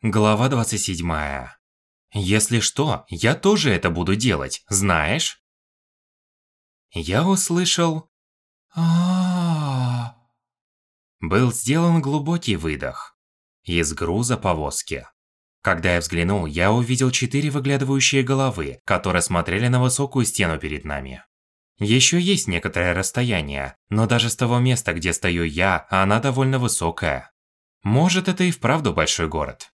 Глава 27. Если что, я тоже это буду делать, знаешь? Я услышал... а Был сделан глубокий выдох. Из груза повозки. Когда я взглянул, я увидел четыре выглядывающие головы, которые смотрели на высокую стену перед нами. Еще есть некоторое расстояние, но даже с того места, где стою я, она довольно высокая. Может, это и вправду большой город.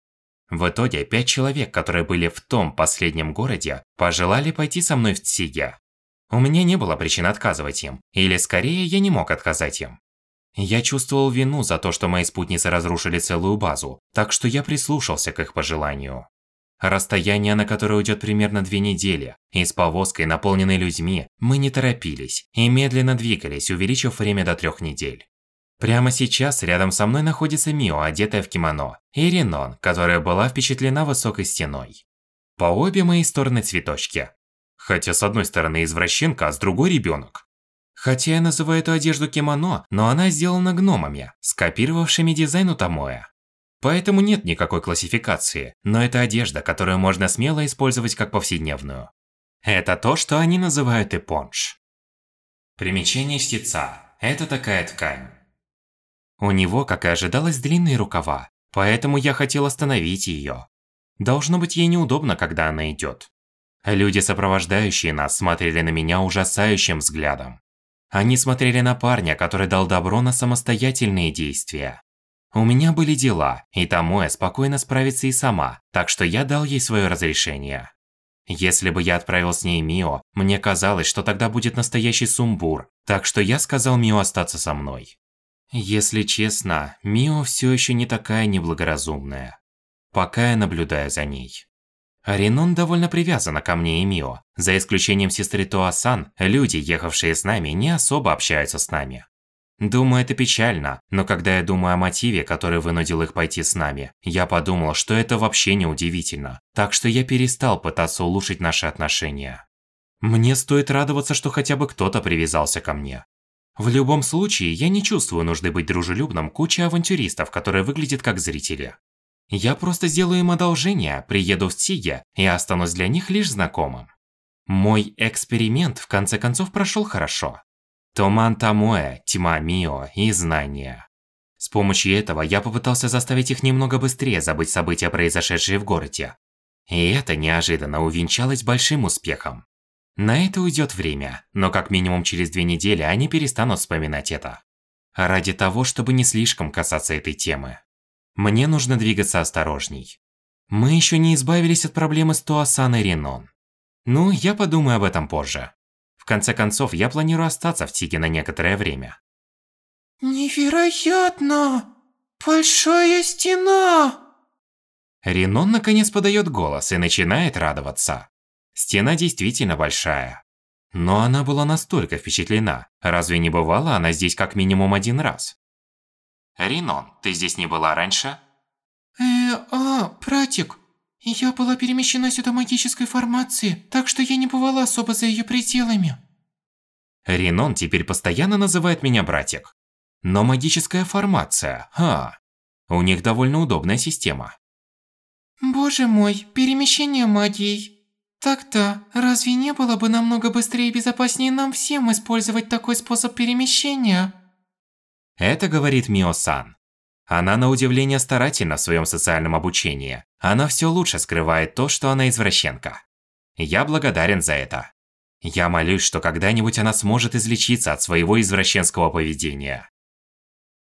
В итоге, пять человек, которые были в том последнем городе, пожелали пойти со мной в Циге. У меня не было причин отказывать им, или скорее, я не мог отказать им. Я чувствовал вину за то, что мои спутницы разрушили целую базу, так что я прислушался к их пожеланию. Расстояние, на которое уйдет примерно две недели, и с повозкой, наполненной людьми, мы не торопились и медленно двигались, увеличив время до трех недель. Прямо сейчас рядом со мной находится Мио, одетая в кимоно, и Ренон, которая была впечатлена высокой стеной. По обе мои стороны цветочки. Хотя с одной стороны извращенка, а с другой ребенок. Хотя я называю эту одежду кимоно, но она сделана гномами, скопировавшими дизайн у Томоя. Поэтому нет никакой классификации, но это одежда, которую можно смело использовать как повседневную. Это то, что они называют эпонж. Примечание стица. Это такая ткань. У него, как и ожидалось, длинные рукава, поэтому я хотел остановить ее. Должно быть ей неудобно, когда она идет. Люди, сопровождающие нас, смотрели на меня ужасающим взглядом. Они смотрели на парня, который дал добро на самостоятельные действия. У меня были дела, и Тамоя спокойно справится и сама, так что я дал ей свое разрешение. Если бы я отправил с ней Мио, мне казалось, что тогда будет настоящий сумбур, так что я сказал Мио остаться со мной. Если честно, Мио все еще не такая неблагоразумная. Пока я наблюдаю за ней. Ренон довольно привязана ко мне и Мио. За исключением сестры Туасан, люди, ехавшие с нами, не особо общаются с нами. Думаю, это печально, но когда я думаю о мотиве, который вынудил их пойти с нами, я подумал, что это вообще не удивительно. Так что я перестал пытаться улучшить наши отношения. Мне стоит радоваться, что хотя бы кто-то привязался ко мне. В любом случае, я не чувствую нужды быть дружелюбным куче авантюристов, которые выглядят как зрители. Я просто сделаю им одолжение, приеду в Тиге и останусь для них лишь знакомым. Мой эксперимент в конце концов прошел хорошо. Томан Тамуэ, Тьма Мио и Знания. С помощью этого я попытался заставить их немного быстрее забыть события, произошедшие в городе. И это неожиданно увенчалось большим успехом. На это уйдет время, но как минимум через две недели они перестанут вспоминать это. Ради того, чтобы не слишком касаться этой темы. Мне нужно двигаться осторожней. Мы еще не избавились от проблемы с Туасан и Ренон. Ну, я подумаю об этом позже. В конце концов, я планирую остаться в Тиге на некоторое время. Невероятно! Большая стена! Ренон наконец подает голос и начинает радоваться. Стена действительно большая. Но она была настолько впечатлена. Разве не бывала она здесь как минимум один раз? Ринон, ты здесь не была раньше? Э, а, братик. Я была перемещена сюда магической формацией, так что я не бывала особо за ее пределами. Ринон теперь постоянно называет меня братик. Но магическая формация, ха. У них довольно удобная система. Боже мой, перемещение магией. Так-то, разве не было бы намного быстрее и безопаснее нам всем использовать такой способ перемещения? Это говорит Мио-сан. Она на удивление старательна в своем социальном обучении. Она все лучше скрывает то, что она извращенка. Я благодарен за это. Я молюсь, что когда-нибудь она сможет излечиться от своего извращенского поведения.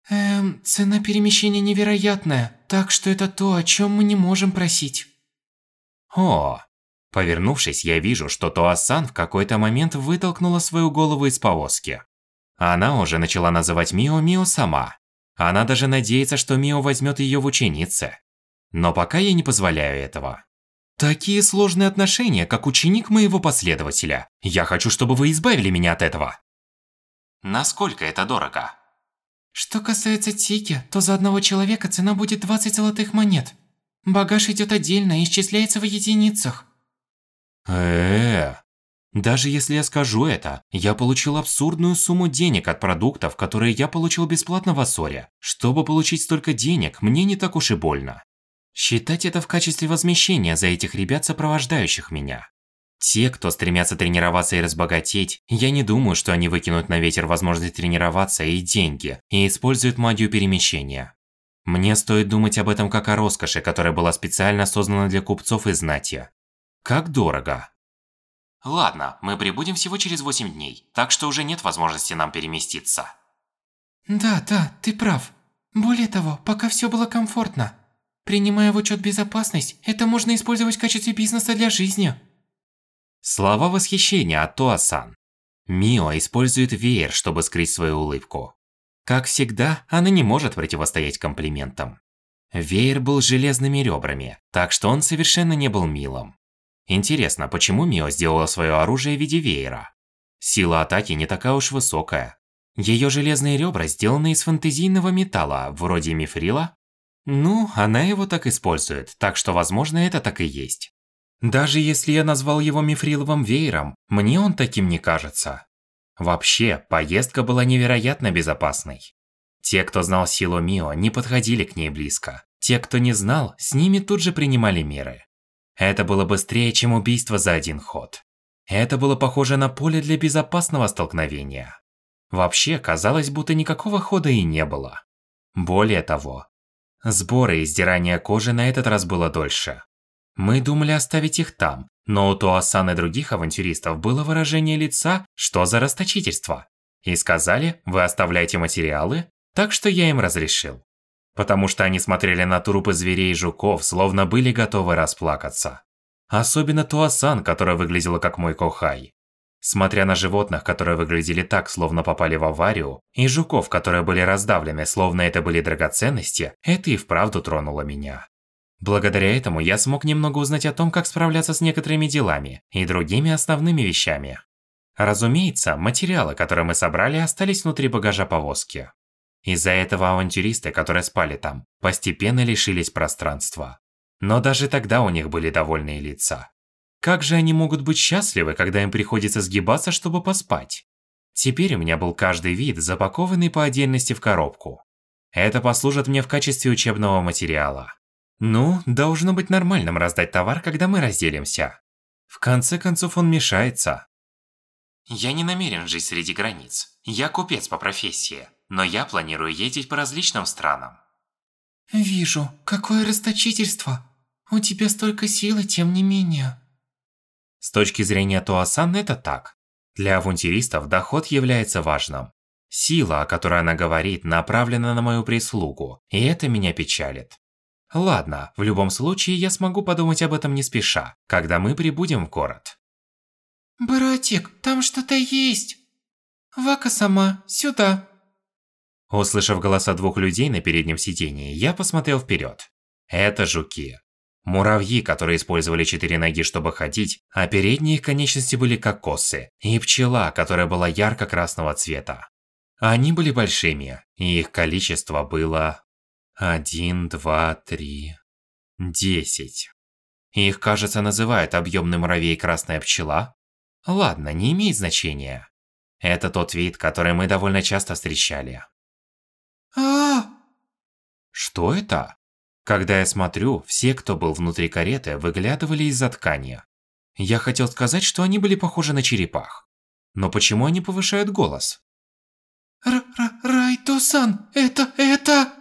Эм, цена перемещения невероятная, так что это то, о чем мы не можем просить. О, Повернувшись, я вижу, что Тоасан в какой-то момент вытолкнула свою голову из повозки. Она уже начала называть Мио Мио сама. Она даже надеется, что Мио возьмет ее в ученицы. Но пока я не позволяю этого. Такие сложные отношения, как ученик моего последователя. Я хочу, чтобы вы избавили меня от этого. Насколько это дорого? Что касается Тики, то за одного человека цена будет 20 золотых монет. Багаж идет отдельно и исчисляется в единицах э Даже если я скажу это, я получил абсурдную сумму денег от продуктов, которые я получил бесплатно в Ассоре. Чтобы получить столько денег, мне не так уж и больно. Считать это в качестве возмещения за этих ребят, сопровождающих меня. Те, кто стремятся тренироваться и разбогатеть, я не думаю, что они выкинут на ветер возможность тренироваться и деньги, и используют магию перемещения. Мне стоит думать об этом как о роскоши, которая была специально создана для купцов и знати. Как дорого. Ладно, мы прибудем всего через 8 дней, так что уже нет возможности нам переместиться. Да, да, ты прав. Более того, пока все было комфортно. Принимая в учет безопасность, это можно использовать в качестве бизнеса для жизни. Слова восхищения от Туасан. Мио использует веер, чтобы скрыть свою улыбку. Как всегда, она не может противостоять комплиментам. Веер был железными ребрами, так что он совершенно не был милым. Интересно, почему Мио сделала свое оружие в виде веера? Сила атаки не такая уж высокая. Ее железные ребра сделаны из фэнтезийного металла, вроде мифрила. Ну, она его так использует, так что, возможно, это так и есть. Даже если я назвал его мифриловым веером, мне он таким не кажется. Вообще, поездка была невероятно безопасной. Те, кто знал силу Мио, не подходили к ней близко. Те, кто не знал, с ними тут же принимали меры. Это было быстрее, чем убийство за один ход. Это было похоже на поле для безопасного столкновения. Вообще, казалось, будто никакого хода и не было. Более того, сборы и сдирание кожи на этот раз было дольше. Мы думали оставить их там, но у Туасан и других авантюристов было выражение лица «что за расточительство?» И сказали «вы оставляете материалы?» Так что я им разрешил потому что они смотрели на трупы зверей и жуков, словно были готовы расплакаться. Особенно Туасан, которая выглядела как мой Кохай. Смотря на животных, которые выглядели так, словно попали в аварию, и жуков, которые были раздавлены, словно это были драгоценности, это и вправду тронуло меня. Благодаря этому я смог немного узнать о том, как справляться с некоторыми делами и другими основными вещами. Разумеется, материалы, которые мы собрали, остались внутри багажа повозки. Из-за этого авантюристы, которые спали там, постепенно лишились пространства. Но даже тогда у них были довольные лица. Как же они могут быть счастливы, когда им приходится сгибаться, чтобы поспать? Теперь у меня был каждый вид, запакованный по отдельности в коробку. Это послужит мне в качестве учебного материала. Ну, должно быть нормальным раздать товар, когда мы разделимся. В конце концов, он мешается. Я не намерен жить среди границ. Я купец по профессии но я планирую ездить по различным странам. Вижу, какое расточительство. У тебя столько силы, тем не менее. С точки зрения Туасан это так. Для авантюристов доход является важным. Сила, о которой она говорит, направлена на мою прислугу, и это меня печалит. Ладно, в любом случае я смогу подумать об этом не спеша, когда мы прибудем в город. Братик, там что-то есть. Вака сама, сюда. Услышав голоса двух людей на переднем сидении, я посмотрел вперед. Это жуки. Муравьи, которые использовали четыре ноги, чтобы ходить, а передние их конечности были как косы, и пчела, которая была ярко-красного цвета. Они были большими, и их количество было... Один, два, три... Десять. Их, кажется, называют объемный муравей красная пчела. Ладно, не имеет значения. Это тот вид, который мы довольно часто встречали а Что это? Когда я смотрю, все, кто был внутри кареты, выглядывали из-за ткани. Я хотел сказать, что они были похожи на черепах. Но почему они повышают голос? Райто-сан, это, это...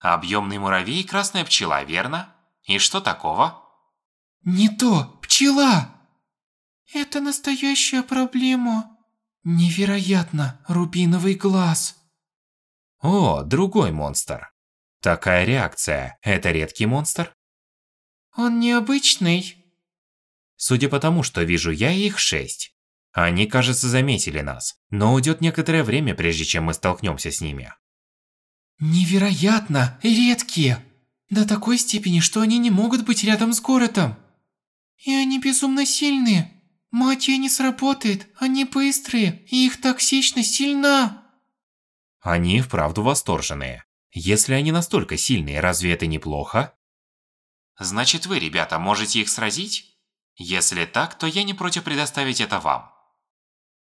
Объемный муравей и красная пчела, верно? И что такого? Не то, пчела! Это настоящая проблема. Невероятно, рубиновый глаз. О, другой монстр. Такая реакция. Это редкий монстр? Он необычный. Судя по тому, что вижу я, их шесть. Они, кажется, заметили нас, но уйдет некоторое время, прежде чем мы столкнемся с ними. Невероятно редкие. До такой степени, что они не могут быть рядом с городом. И они безумно сильные. Магия не сработает, они быстрые, и их токсичность сильна. Они вправду восторженные. Если они настолько сильные, разве это неплохо? Значит, вы, ребята, можете их сразить? Если так, то я не против предоставить это вам.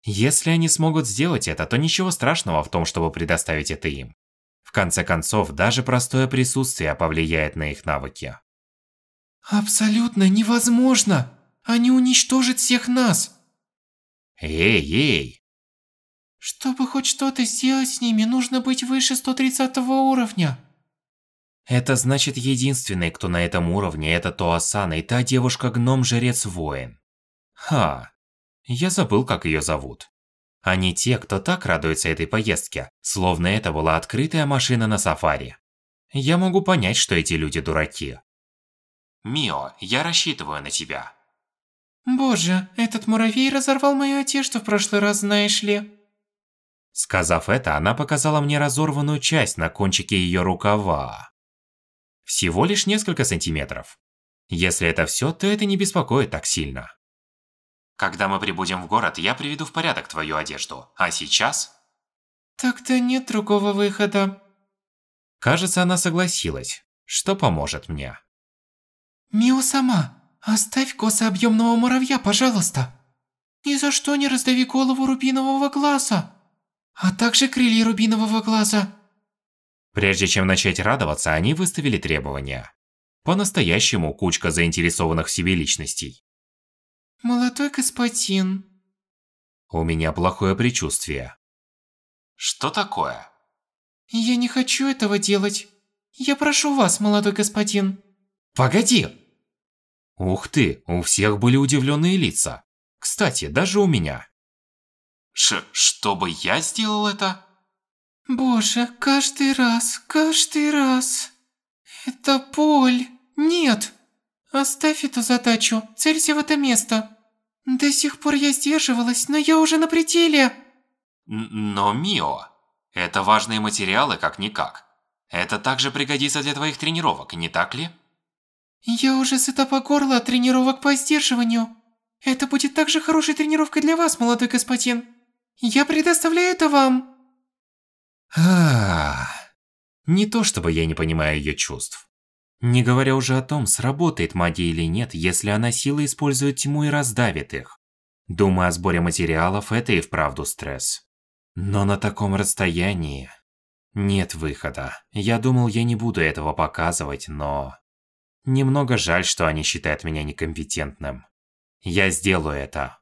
Если они смогут сделать это, то ничего страшного в том, чтобы предоставить это им. В конце концов, даже простое присутствие повлияет на их навыки. Абсолютно невозможно! Они уничтожат всех нас! Эй, эй! Чтобы хоть что-то сделать с ними, нужно быть выше 130 уровня. Это значит, единственный, кто на этом уровне, это Тоасана и та девушка-гном-жрец-воин. Ха, я забыл, как ее зовут. Они те, кто так радуется этой поездке, словно это была открытая машина на сафари. Я могу понять, что эти люди дураки. Мио, я рассчитываю на тебя. Боже, этот муравей разорвал мою одежду в прошлый раз, знаешь ли. Сказав это, она показала мне разорванную часть на кончике ее рукава. Всего лишь несколько сантиметров. Если это все, то это не беспокоит так сильно. Когда мы прибудем в город, я приведу в порядок твою одежду. А сейчас... Так-то нет другого выхода. Кажется, она согласилась. Что поможет мне? Мио сама, оставь косообъемного муравья, пожалуйста. Ни за что не раздави голову рубинового глаза. А также крылья рубинового глаза. Прежде чем начать радоваться, они выставили требования. По-настоящему кучка заинтересованных в себе личностей. Молодой господин. У меня плохое предчувствие. Что такое? Я не хочу этого делать. Я прошу вас, молодой господин. Погоди! Ух ты, у всех были удивленные лица. Кстати, даже у меня. Ш чтобы я сделал это? Боже, каждый раз, каждый раз. Это боль. Нет. Оставь эту задачу, целься в это место. До сих пор я сдерживалась, но я уже на пределе. Но, Мио, это важные материалы как-никак. Это также пригодится для твоих тренировок, не так ли? Я уже сыта по горло от тренировок по сдерживанию. Это будет также хорошей тренировкой для вас, молодой господин. Я предоставляю это вам. А, Не то чтобы я не понимаю ее чувств. Не говоря уже о том, сработает магия или нет, если она силой использует тьму и раздавит их. Думаю о сборе материалов, это и вправду стресс. Но на таком расстоянии... Нет выхода. Я думал, я не буду этого показывать, но... Немного жаль, что они считают меня некомпетентным. Я сделаю это.